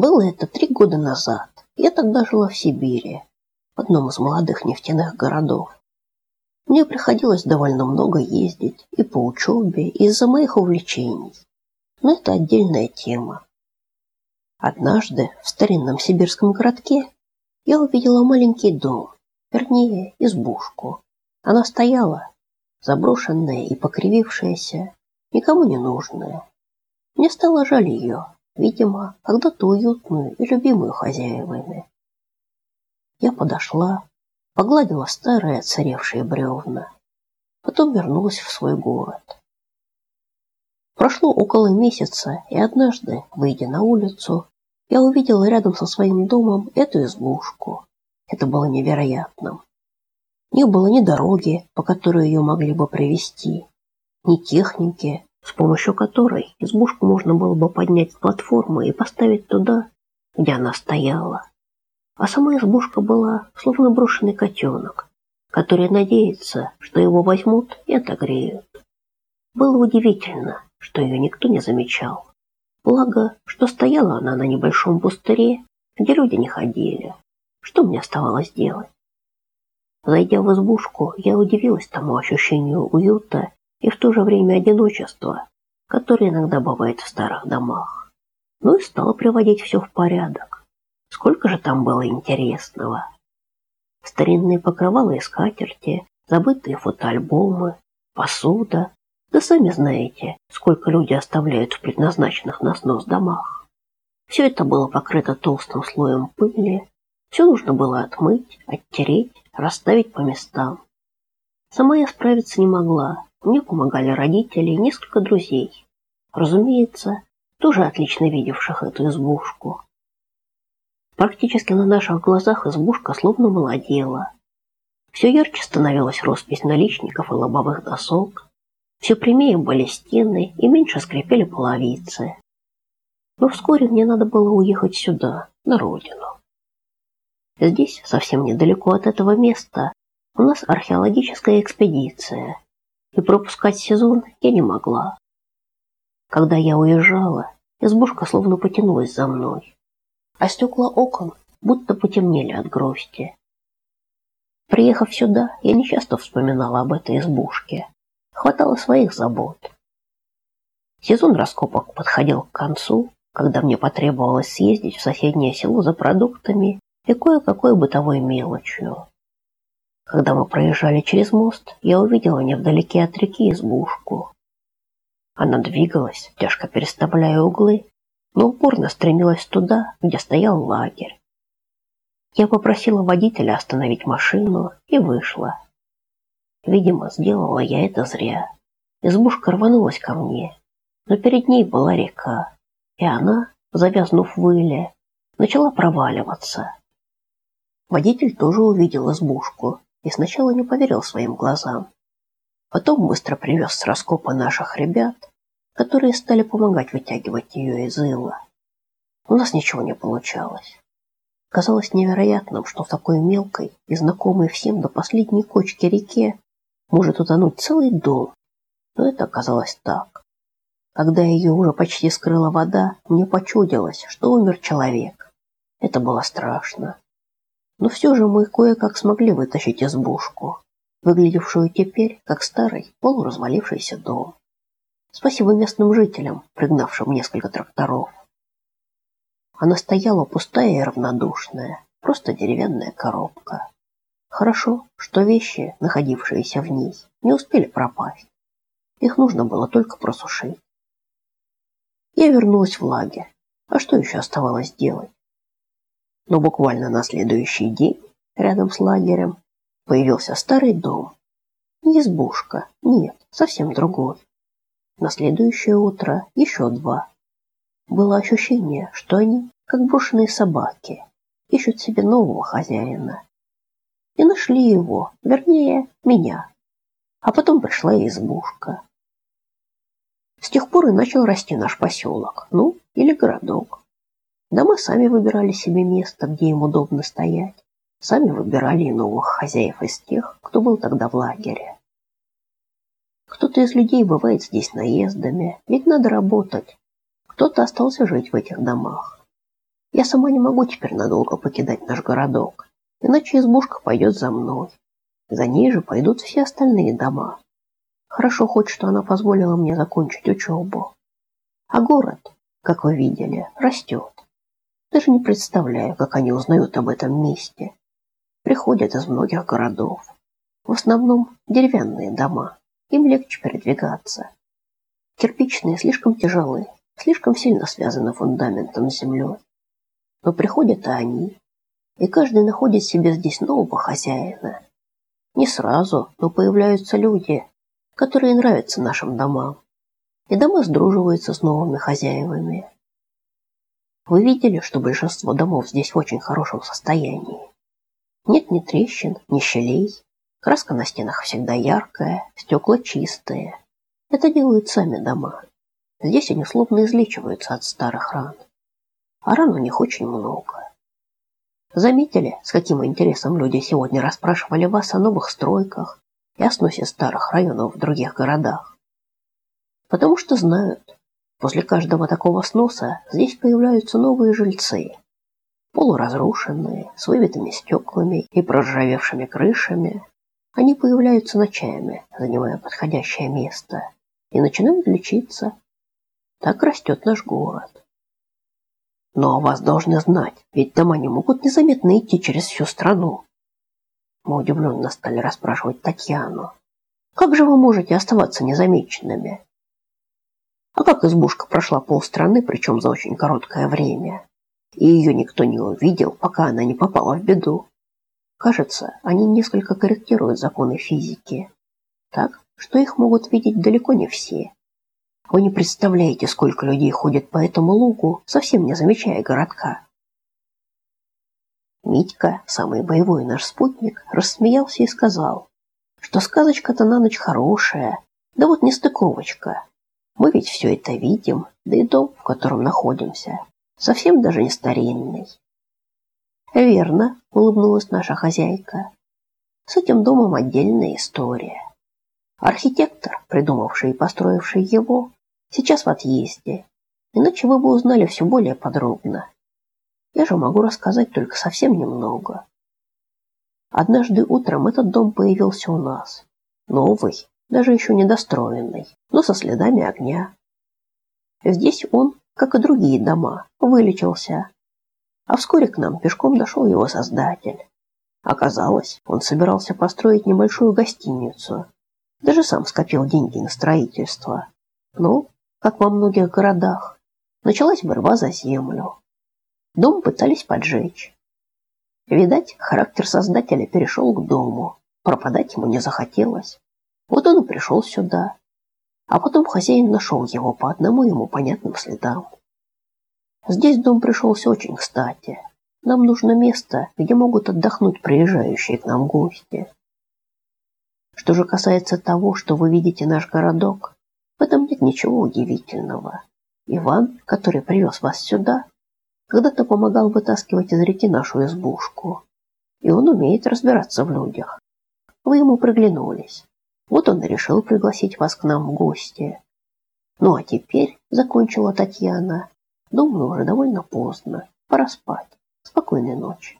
Было это три года назад. Я тогда жила в Сибири, в одном из молодых нефтяных городов. Мне приходилось довольно много ездить и по учебе, и из-за моих увлечений. Но это отдельная тема. Однажды в старинном сибирском городке я увидела маленький дом, вернее, избушку. Она стояла, заброшенная и покривившаяся, никому не нужная. Мне стало жаль ее, видимо, когда-то уютную и любимую хозяевами. Я подошла, погладила старые отсыревшие бревна, потом вернулась в свой город. Прошло около месяца, и однажды, выйдя на улицу, я увидела рядом со своим домом эту избушку. Это было невероятным. Не было ни дороги, по которой ее могли бы привести, ни техники, с помощью которой избушку можно было бы поднять с платформы и поставить туда, где она стояла. А сама избушка была словно брошенный котенок, который надеется, что его возьмут и отогреют. Было удивительно, что ее никто не замечал. Благо, что стояла она на небольшом пустыре, где люди не ходили. Что мне оставалось делать? Зайдя в избушку, я удивилась тому ощущению уюта и в то же время одиночества, которое иногда бывает в старых домах. Ну и стала приводить все в порядок. Сколько же там было интересного. Старинные покрывала и скатерти, забытые фотоальбомы, посуда. Да сами знаете, сколько люди оставляют в предназначенных на снос домах. Все это было покрыто толстым слоем пыли. Все нужно было отмыть, оттереть, расставить по местам. Сама я справиться не могла. Мне помогали родители и несколько друзей. Разумеется, тоже отлично видевших эту избушку. Практически на наших глазах избушка словно молодела. Все ярче становилась роспись наличников и лобовых досок. Все прямее были стены и меньше скрипели половицы. Но вскоре мне надо было уехать сюда, на родину. Здесь, совсем недалеко от этого места, у нас археологическая экспедиция, и пропускать сезон я не могла. Когда я уезжала, избушка словно потянулась за мной а стекла окон будто потемнели от грусти. Приехав сюда, я нечасто вспоминала об этой избушке. Хватало своих забот. Сезон раскопок подходил к концу, когда мне потребовалось съездить в соседнее село за продуктами и кое-какой бытовой мелочью. Когда мы проезжали через мост, я увидела невдалеке от реки избушку. Она двигалась, тяжко переставляя углы, но упорно стремилась туда, где стоял лагерь. Я попросила водителя остановить машину и вышла. Видимо, сделала я это зря. Избушка рванулась ко мне, но перед ней была река, и она, завязнув в иле, начала проваливаться. Водитель тоже увидел избушку и сначала не поверил своим глазам. Потом быстро привез с раскопа наших ребят которые стали помогать вытягивать ее из ила. У нас ничего не получалось. Казалось невероятным, что в такой мелкой и знакомой всем до последней кочки реке может утонуть целый дом. Но это оказалось так. Когда ее уже почти скрыла вода, мне почудилось, что умер человек. Это было страшно. Но все же мы кое-как смогли вытащить избушку, выглядевшую теперь как старый полуразвалившийся дом. Спасибо местным жителям, пригнавшим несколько тракторов. Она стояла пустая и равнодушная, просто деревянная коробка. Хорошо, что вещи, находившиеся в ней, не успели пропасть. Их нужно было только просушить. Я вернулась в лагерь. А что еще оставалось делать? Но буквально на следующий день, рядом с лагерем, появился старый дом. Не избушка, нет, совсем другой. На следующее утро еще два. Было ощущение, что они, как брошенные собаки, ищут себе нового хозяина. И нашли его, вернее, меня. А потом пришла избушка. С тех пор и начал расти наш поселок, ну, или городок. Дома сами выбирали себе место, где им удобно стоять. Сами выбирали и новых хозяев из тех, кто был тогда в лагере. Кто-то из людей бывает здесь наездами, ведь надо работать. Кто-то остался жить в этих домах. Я сама не могу теперь надолго покидать наш городок, иначе избушка пойдет за мной. За ней же пойдут все остальные дома. Хорошо хоть, что она позволила мне закончить учебу. А город, как вы видели, растет. Даже не представляю, как они узнают об этом месте. Приходят из многих городов. В основном деревянные дома. Им легче передвигаться. Кирпичные слишком тяжелы, слишком сильно связаны фундаментом с землей. Но приходят и они, и каждый находит себе здесь нового хозяина. Не сразу, но появляются люди, которые нравятся нашим домам. И дома сдруживаются с новыми хозяевами. Вы видели, что большинство домов здесь в очень хорошем состоянии. Нет ни трещин, ни щелей. Краска на стенах всегда яркая, стекла чистые. Это делают сами дома. Здесь они словно излечиваются от старых ран. А ран у них очень много. Заметили, с каким интересом люди сегодня расспрашивали вас о новых стройках и о сносе старых районов в других городах? Потому что знают, после каждого такого сноса здесь появляются новые жильцы. Полуразрушенные, с выбитыми стеклами и проржавевшими крышами. Они появляются ночами, занимая подходящее место, и начинают лечиться. Так растет наш город. Но вас должны знать, ведь дома не могут незаметно идти через всю страну. Мы удивленно стали расспрашивать Татьяну. Как же вы можете оставаться незамеченными? А как избушка прошла полстраны, причем за очень короткое время, и ее никто не увидел, пока она не попала в беду? Кажется, они несколько корректируют законы физики, так, что их могут видеть далеко не все. Вы не представляете, сколько людей ходит по этому лугу, совсем не замечая городка. Митька, самый боевой наш спутник, рассмеялся и сказал, что сказочка-то на ночь хорошая, да вот не стыковочка. Мы ведь все это видим, да и дом, в котором находимся, совсем даже не старинный. Верно, улыбнулась наша хозяйка. С этим домом отдельная история. Архитектор, придумавший и построивший его, Сейчас в отъезде. Иначе вы бы узнали все более подробно. Я же могу рассказать только совсем немного. Однажды утром этот дом появился у нас. Новый, даже еще недостроенный, но со следами огня. Здесь он, как и другие дома, вылечился. А вскоре к нам пешком дошел его создатель. Оказалось, он собирался построить небольшую гостиницу. Даже сам скопил деньги на строительство. Ну, как во многих городах, началась борьба за землю. Дом пытались поджечь. Видать, характер создателя перешел к дому. Пропадать ему не захотелось. Вот он и пришел сюда. А потом хозяин нашел его по одному ему понятным следам. Здесь дом пришелся очень кстати. Нам нужно место, где могут отдохнуть приезжающие к нам гости. Что же касается того, что вы видите наш городок, в этом нет ничего удивительного. Иван, который привез вас сюда, когда-то помогал вытаскивать из реки нашу избушку. И он умеет разбираться в людях. Вы ему приглянулись. Вот он и решил пригласить вас к нам в гости. Ну а теперь, закончила Татьяна, думаю, уже довольно поздно. Пора спать. Спокойной ночи.